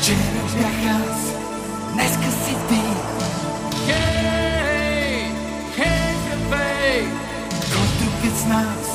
Вчера бях аз, днеска си ти. Хей, хей, хей! Кой друг е с нас?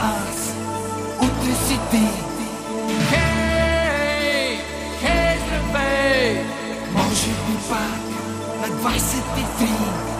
аз, утре си ти. Хей, хей, здравей! Може би пак на 23